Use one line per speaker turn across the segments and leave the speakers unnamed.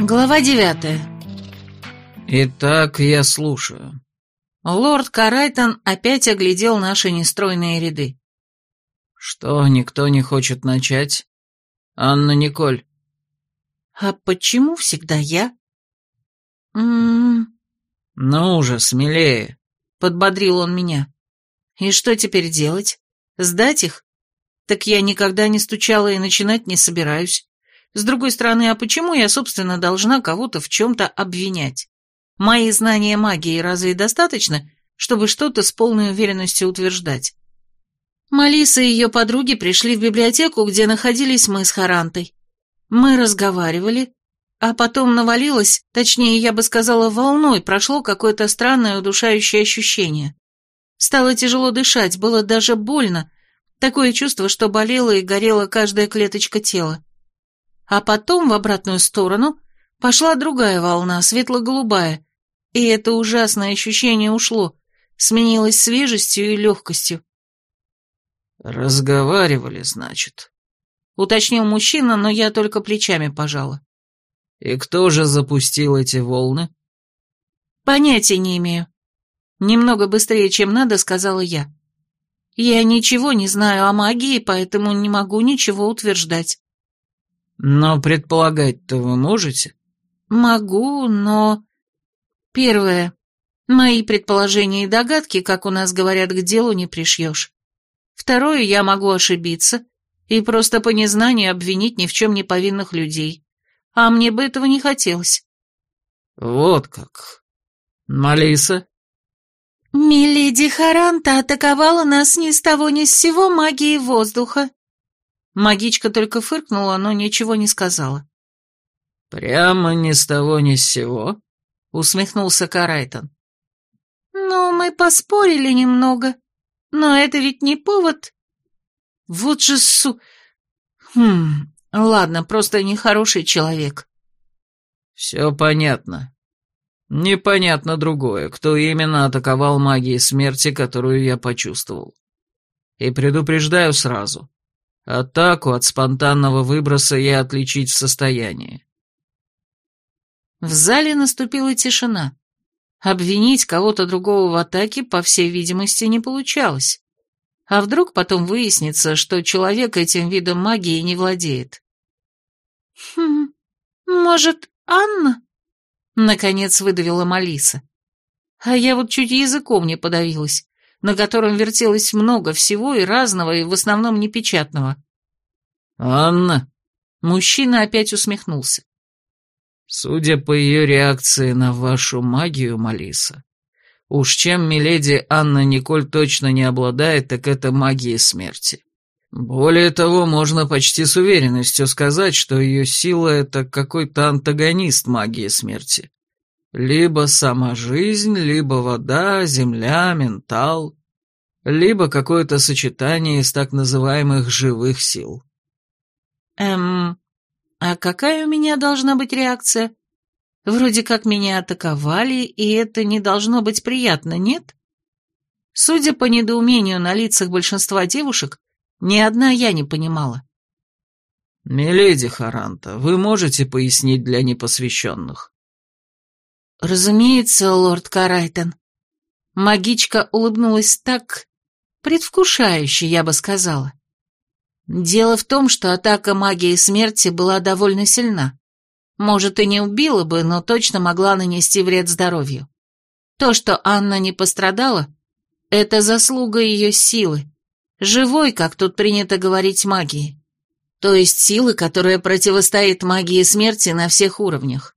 Глава девятая.
Итак, я слушаю.
Лорд Карайтон опять оглядел наши нестройные ряды.
Что, никто не хочет начать? Анна Николь.
А почему всегда я? М-м.
Ну уже, смелее.
Подбодрил он меня. И что теперь делать? Сдать их? Так я никогда не стучала и начинать не собираюсь. С другой стороны, а почему я, собственно, должна кого-то в чем-то обвинять? Мои знания магии разве достаточно, чтобы что-то с полной уверенностью утверждать? Малиса и ее подруги пришли в библиотеку, где находились мы с Харантой. Мы разговаривали, а потом навалилось, точнее, я бы сказала, волной прошло какое-то странное удушающее ощущение. Стало тяжело дышать, было даже больно, такое чувство, что болело и горела каждая клеточка тела. А потом в обратную сторону пошла другая волна, светло-голубая, и это ужасное ощущение ушло, сменилось свежестью и легкостью.
«Разговаривали, значит», —
уточнил мужчина, но я только плечами пожала.
«И кто же запустил эти волны?»
«Понятия не имею». Немного быстрее, чем надо, сказала я. «Я ничего не знаю о магии, поэтому не могу ничего утверждать».
Но предполагать-то вы можете?
Могу, но... Первое. Мои предположения и догадки, как у нас говорят, к делу не пришьешь. Второе, я могу ошибиться и просто по незнанию обвинить ни в чем не повинных людей. А мне бы этого не хотелось.
Вот как. Малиса?
Миледи Харанта атаковала нас ни с того ни с сего магией воздуха. Магичка только фыркнула, но ничего не сказала.
«Прямо ни с того ни с сего?» — усмехнулся Карайтон.
«Ну, мы поспорили немного, но это ведь не повод...» «Вот же су... Хм, ладно, просто нехороший человек».
«Все понятно. Непонятно другое, кто именно атаковал магией смерти, которую я почувствовал. И предупреждаю сразу, Атаку от спонтанного выброса я отличить в состоянии.
В зале наступила тишина. Обвинить кого-то другого в атаке, по всей видимости, не получалось. А вдруг потом выяснится, что человек этим видом магии не владеет? «Хм, может, Анна?» Наконец выдавила Малиса. А я вот чуть языком не подавилась на котором вертелось много всего и разного, и в основном непечатного.
«Анна?»
Мужчина опять усмехнулся.
«Судя по ее реакции на вашу магию, Малиса, уж чем миледи Анна Николь точно не обладает, так это магией смерти. Более того, можно почти с уверенностью сказать, что ее сила — это какой-то антагонист магии смерти. Либо сама жизнь, либо вода, земля, ментал, либо какое-то сочетание из так называемых живых сил.
Эм, а какая у меня должна быть реакция? Вроде как меня атаковали, и это не должно быть приятно, нет? Судя по недоумению на лицах большинства девушек, ни одна я не понимала.
«Миледи Харанта, вы можете пояснить для непосвященных?»
«Разумеется, лорд Карайтон». Магичка улыбнулась так, предвкушающе, я бы сказала. Дело в том, что атака магии смерти была довольно сильна. Может, и не убила бы, но точно могла нанести вред здоровью. То, что Анна не пострадала, это заслуга ее силы, живой, как тут принято говорить, магии. То есть силы, которая противостоит магии смерти на всех уровнях.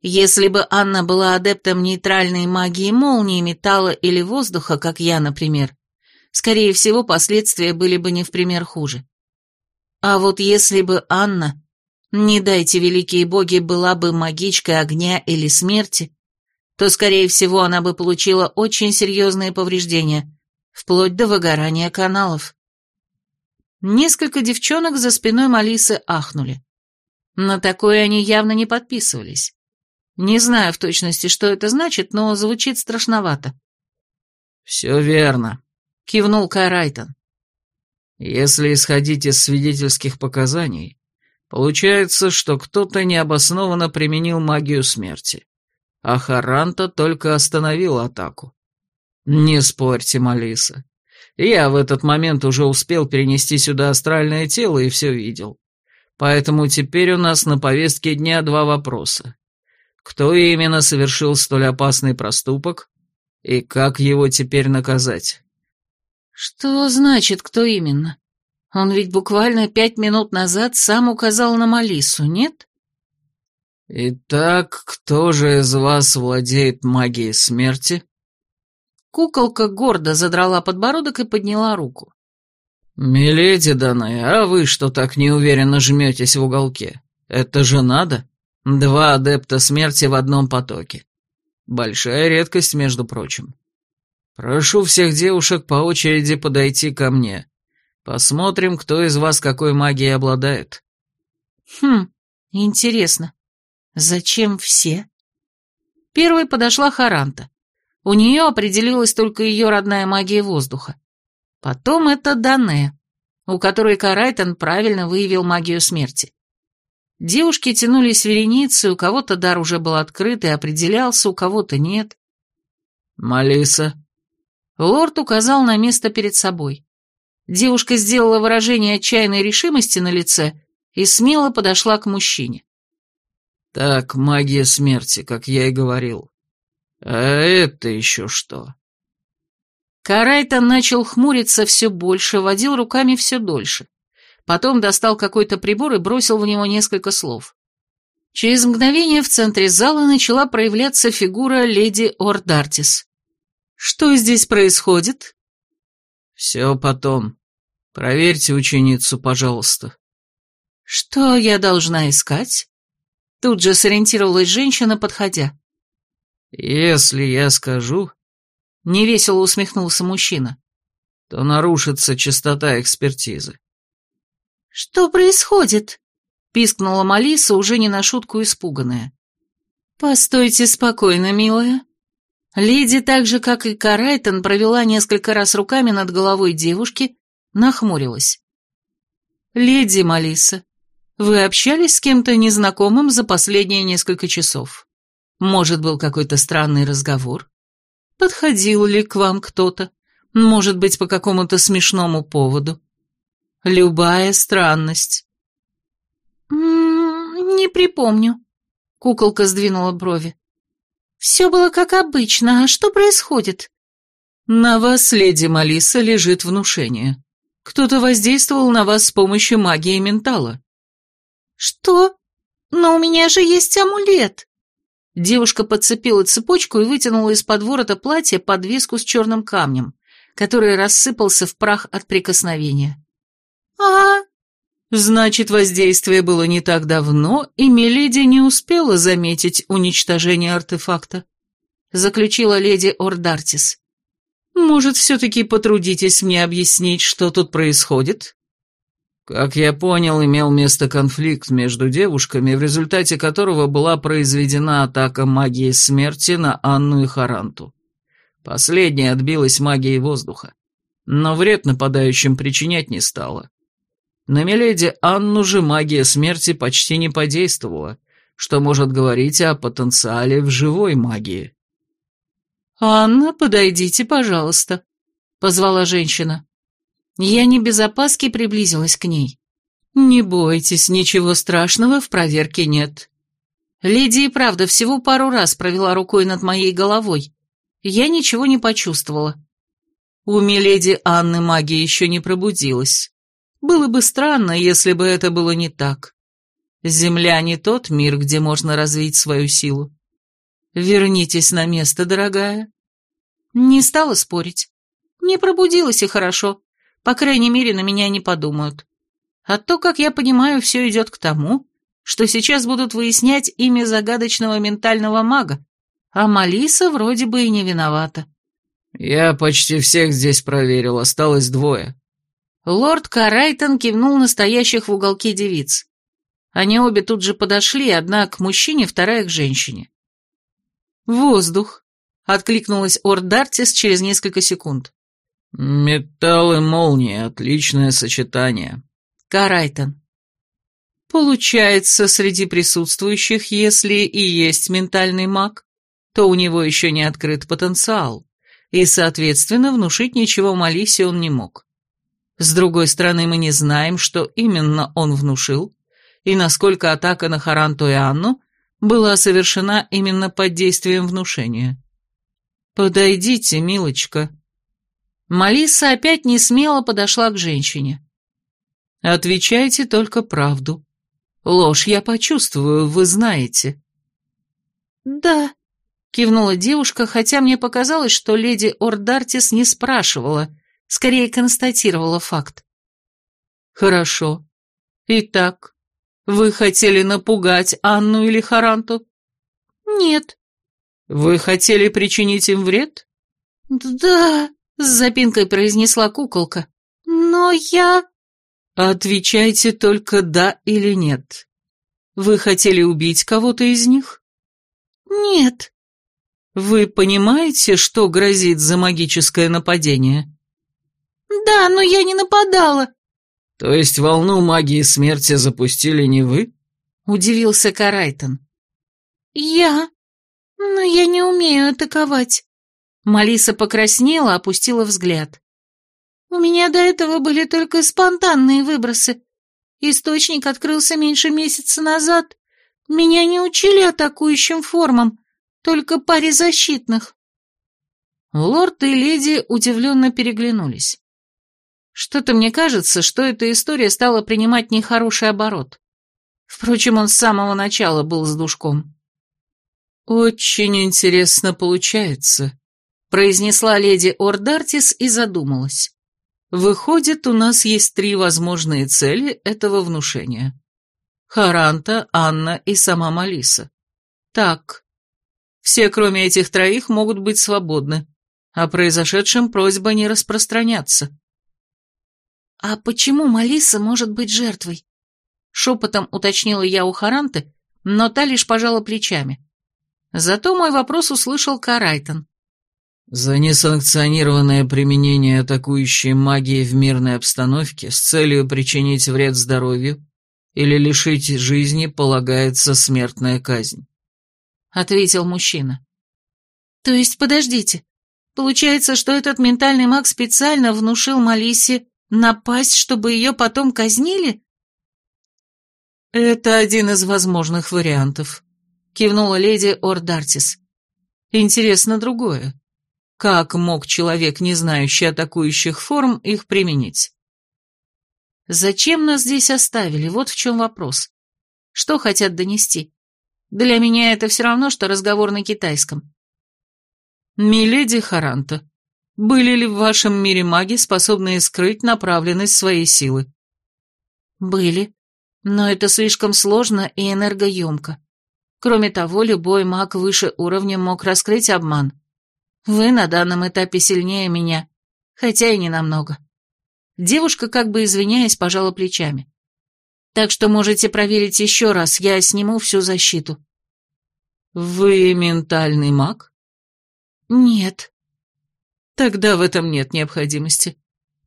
Если бы Анна была адептом нейтральной магии молнии, металла или воздуха, как я, например, скорее всего, последствия были бы не в пример хуже. А вот если бы Анна, не дайте великие боги, была бы магичкой огня или смерти, то, скорее всего, она бы получила очень серьезные повреждения, вплоть до выгорания каналов. Несколько девчонок за спиной Малисы ахнули. На такое они явно не подписывались. Не знаю в точности, что это значит, но звучит страшновато.
«Все верно», — кивнул Кайрайтон. Если исходить из свидетельских показаний, получается, что кто-то необоснованно применил магию смерти, а Харанта только остановил атаку. Не спорьте, Малиса. Я в этот момент уже успел перенести сюда астральное тело и все видел. Поэтому теперь у нас на повестке дня два вопроса. Кто именно совершил столь опасный проступок и как его теперь наказать?
Что значит, кто именно? Он ведь буквально пять минут назад сам указал на Малису, нет?
Итак, кто же из вас владеет магией смерти?
Куколка гордо задрала подбородок и подняла руку.
«Миледи Даная, а вы что так неуверенно жметесь в уголке? Это же надо? Два адепта смерти в одном потоке. Большая редкость, между прочим. Прошу всех девушек по очереди подойти ко мне. Посмотрим, кто из вас какой магией обладает».
«Хм, интересно. Зачем все?» Первой подошла Харанта. У нее определилась только ее родная магия воздуха. Потом это Дане, у которой Карайтон правильно выявил магию смерти. Девушки тянулись вереницы, у кого-то дар уже был открыт и определялся, у кого-то нет.
«Малиса».
Лорд указал на место перед собой. Девушка сделала выражение отчаянной решимости на лице и смело подошла к мужчине.
«Так, магия смерти, как я и говорил. А это еще что?»
Карайтон начал хмуриться все больше, водил руками все дольше. Потом достал какой-то прибор и бросил в него несколько слов. Через мгновение в центре зала начала проявляться фигура леди Ордартис. «Что здесь происходит?»
«Все потом. Проверьте ученицу, пожалуйста».
«Что я должна искать?» Тут же сориентировалась женщина, подходя.
«Если я скажу...» — невесело усмехнулся мужчина. «То нарушится чистота экспертизы».
«Что происходит?» — пискнула Малиса, уже не на шутку испуганная. «Постойте спокойно, милая». Леди, так же, как и Карайтон, провела несколько раз руками над головой девушки, нахмурилась. «Леди Малиса, вы общались с кем-то незнакомым за последние несколько часов?» Может, был какой-то странный разговор? Подходил ли к вам кто-то? Может быть, по какому-то смешному поводу? Любая странность. М -м, не припомню. Куколка сдвинула брови. Все было как обычно, а что происходит? На вас, леди Малиса, лежит внушение. Кто-то воздействовал на вас с помощью магии ментала. Что? Но у меня же есть амулет. Девушка подцепила цепочку и вытянула из-под ворота платья подвеску с черным камнем, который рассыпался в прах от прикосновения. «А, значит, воздействие было не так давно, и Меледи не успела заметить уничтожение артефакта», заключила леди Ордартис. «Может, все-таки потрудитесь мне объяснить, что тут происходит?»
Как я понял, имел место конфликт между девушками, в результате которого была произведена атака магии смерти на Анну и Харанту. Последняя отбилась магией воздуха, но вред нападающим причинять не стала. На Миледи Анну же магия смерти почти не подействовала, что может говорить о потенциале в живой магии.
«Анна, подойдите, пожалуйста», — позвала женщина. Я не без опаски приблизилась к ней. «Не бойтесь, ничего страшного в проверке нет». Леди и правда всего пару раз провела рукой над моей головой. Я ничего не почувствовала. У миледи Анны магия еще не пробудилась. Было бы странно, если бы это было не так. Земля не тот мир, где можно развить свою силу. Вернитесь на место, дорогая. Не стала спорить. Не пробудилась и хорошо. По крайней мере, на меня не подумают. А то, как я понимаю, все идет к тому, что сейчас будут выяснять имя загадочного ментального мага, а Малиса вроде бы и не виновата.
«Я почти всех здесь проверил, осталось двое».
Лорд Карайтон кивнул настоящих в уголке девиц. Они обе тут же подошли, одна к мужчине, вторая к женщине. «Воздух», — откликнулась Ордартис через несколько секунд.
Металл и молния — отличное сочетание.
Карайтон. Получается, среди присутствующих, если и есть ментальный маг, то у него еще не открыт потенциал, и, соответственно, внушить ничего Малисе он не мог. С другой стороны, мы не знаем, что именно он внушил, и насколько атака на Харанту и Анну была совершена именно под действием внушения. «Подойдите, милочка». Малиса опять не смело подошла к женщине. «Отвечайте только правду. Ложь я почувствую, вы знаете». «Да», — кивнула девушка, хотя мне показалось, что леди Ордартис не спрашивала, скорее констатировала факт. «Хорошо. Итак, вы хотели напугать Анну или Харанту?» «Нет». «Вы хотели причинить им вред?»
«Да», — с запинкой произнесла куколка. «Но я...»
Отвечайте только «да» или «нет». Вы хотели убить кого-то из них?
Нет.
Вы понимаете, что грозит за магическое нападение?
Да, но я не нападала.
То есть волну магии смерти запустили не вы?
Удивился Карайтон.
Я? Но я не умею атаковать.
Малиса покраснела, опустила взгляд.
У меня до этого были только спонтанные выбросы. Источник открылся меньше месяца назад. Меня не учили атакующим формам, только паре защитных.
Лорд и леди удивленно переглянулись. Что-то мне кажется, что эта история стала принимать нехороший оборот. Впрочем, он с самого начала был с душком. «Очень интересно получается», — произнесла леди Ордартис и задумалась. Выходит, у нас есть три возможные цели этого внушения. Харанта, Анна и сама Малиса. Так. Все, кроме этих троих, могут быть свободны. О произошедшем просьба не распространяться.
«А почему Малиса может быть жертвой?»
Шепотом уточнила я у Харанты, но та лишь пожала плечами. Зато мой вопрос услышал Карайтон.
За несанкционированное применение атакующей магии в мирной обстановке с целью причинить вред здоровью или лишить жизни полагается смертная казнь.
Ответил мужчина.
То есть, подождите, получается, что этот ментальный маг специально внушил Малисе напасть, чтобы ее потом казнили?
Это один из возможных вариантов, кивнула леди Ордартис. Интересно другое. Как мог человек, не знающий атакующих форм, их применить? Зачем нас здесь оставили? Вот в чем вопрос. Что хотят донести? Для меня это все равно, что разговор на китайском. Миледи Харанта, были ли в вашем мире маги, способные скрыть направленность своей силы?
Были, но это слишком сложно и энергоемко. Кроме того, любой маг выше уровня мог раскрыть обман. Вы на данном этапе сильнее меня, хотя и не намного. Девушка, как бы извиняясь, пожала плечами. Так что можете проверить еще раз, я сниму всю защиту.
Вы ментальный маг?
Нет.
Тогда в этом нет необходимости,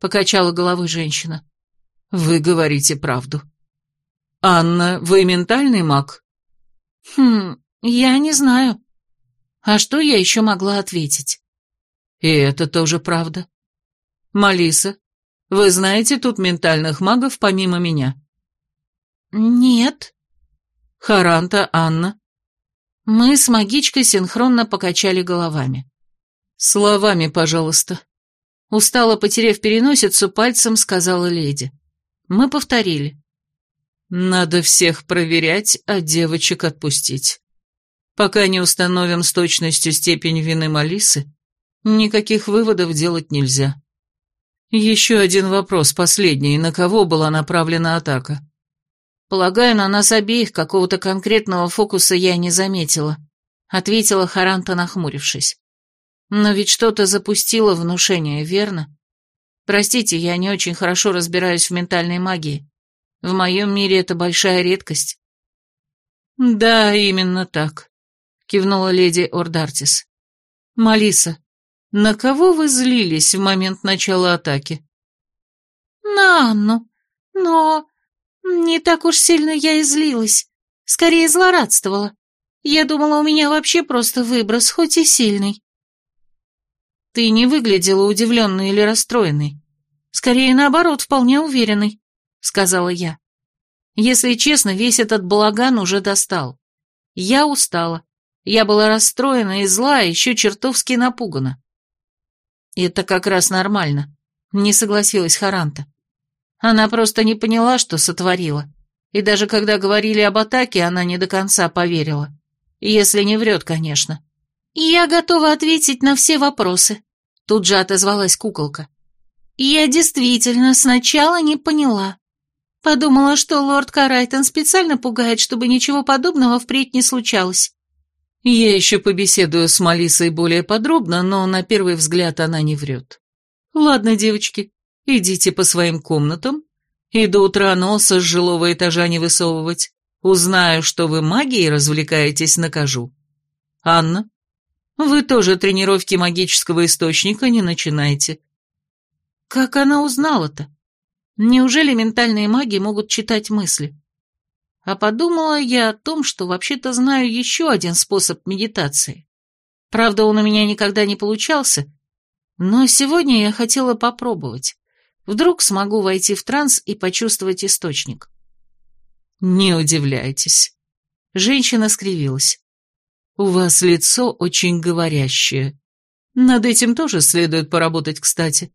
покачала головой женщина. Вы говорите правду. Анна, вы ментальный маг?
Хм, я не знаю. А что я еще могла ответить?
И это тоже правда. Малиса, вы знаете тут ментальных магов помимо меня?
Нет.
Харанта, Анна? Мы с магичкой синхронно покачали головами. Словами, пожалуйста. Устало потеряв переносицу, пальцем сказала леди. Мы повторили. Надо всех проверять, а девочек отпустить. Пока не установим с точностью степень вины Малисы, никаких выводов делать нельзя. Еще один вопрос, последний. На кого была направлена атака?
Полагаю, на нас обеих какого-то конкретного фокуса я не заметила, ответила Харанта, нахмурившись. Но ведь что-то запустило внушение, верно? Простите, я не очень хорошо разбираюсь в ментальной магии. В моем мире это большая редкость.
Да, именно так кивнула леди Ордартис. «Малиса, на кого вы злились в момент начала атаки?»
«На Анну. Но не так уж сильно я и злилась. Скорее злорадствовала. Я думала, у меня вообще просто выброс, хоть и сильный».
«Ты не выглядела удивленной или расстроенной. Скорее, наоборот, вполне уверенной», — сказала я. «Если честно, весь этот балаган уже достал. Я устала. Я была расстроена и зла, еще чертовски напугана. Это как раз нормально, не согласилась Харанта. Она просто не поняла, что сотворила. И даже когда говорили об атаке, она не до конца поверила. Если не врет, конечно.
«Я готова ответить на все вопросы», — тут же отозвалась куколка. «Я действительно сначала не поняла. Подумала, что лорд Карайтон специально пугает, чтобы ничего подобного впредь не случалось.
Я еще побеседую с Малисой более подробно, но на первый взгляд она не врет. Ладно, девочки, идите по своим комнатам и до утра носа с жилого этажа не высовывать. Узнаю, что вы магией развлекаетесь, накажу. Анна, вы тоже тренировки магического источника не начинайте. Как она узнала-то? Неужели ментальные маги могут читать мысли? А подумала я о том, что вообще-то знаю еще один способ медитации. Правда, он у меня никогда не получался, но сегодня я хотела попробовать. Вдруг смогу войти в транс и почувствовать источник. Не удивляйтесь. Женщина скривилась. У вас лицо очень говорящее. Над этим тоже следует поработать, кстати.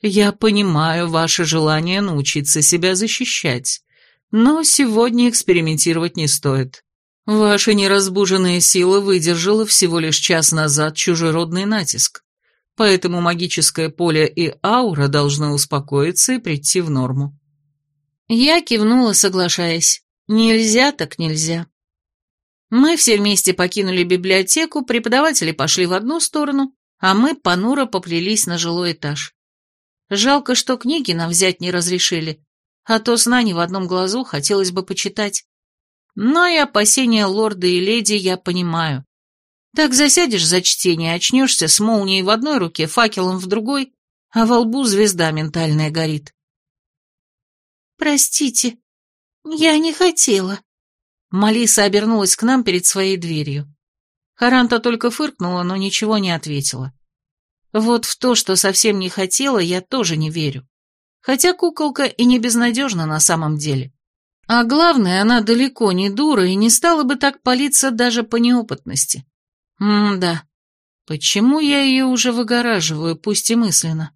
Я понимаю ваше желание научиться себя защищать. Но сегодня экспериментировать не стоит. Ваша неразбуженная сила выдержала всего лишь час назад чужеродный натиск, поэтому магическое поле и аура должны успокоиться и прийти в норму. Я кивнула, соглашаясь. Нельзя так нельзя. Мы все вместе покинули библиотеку, преподаватели пошли в одну сторону, а мы понуро поплелись на жилой этаж. Жалко, что книги нам взять не разрешили, а то сна ни в одном глазу хотелось бы почитать. Но и опасения лорда и леди я понимаю. Так засядешь за чтение, очнешься с молнией в одной руке, факелом в другой, а во лбу звезда ментальная горит.
«Простите, я не хотела».
Малиса обернулась к нам перед своей дверью. Харанта только фыркнула, но ничего не ответила. Вот в то, что совсем не хотела, я тоже не верю. Хотя куколка и не безнадежна на самом деле. А главное, она далеко не дура и не стала бы так палиться даже по неопытности. М-да. Почему я ее уже выгораживаю, пусть и мысленно?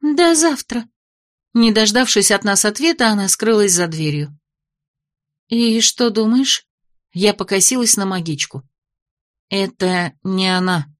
До завтра.
Не дождавшись от нас ответа, она скрылась за дверью. И что думаешь? Я покосилась на магичку. Это не она.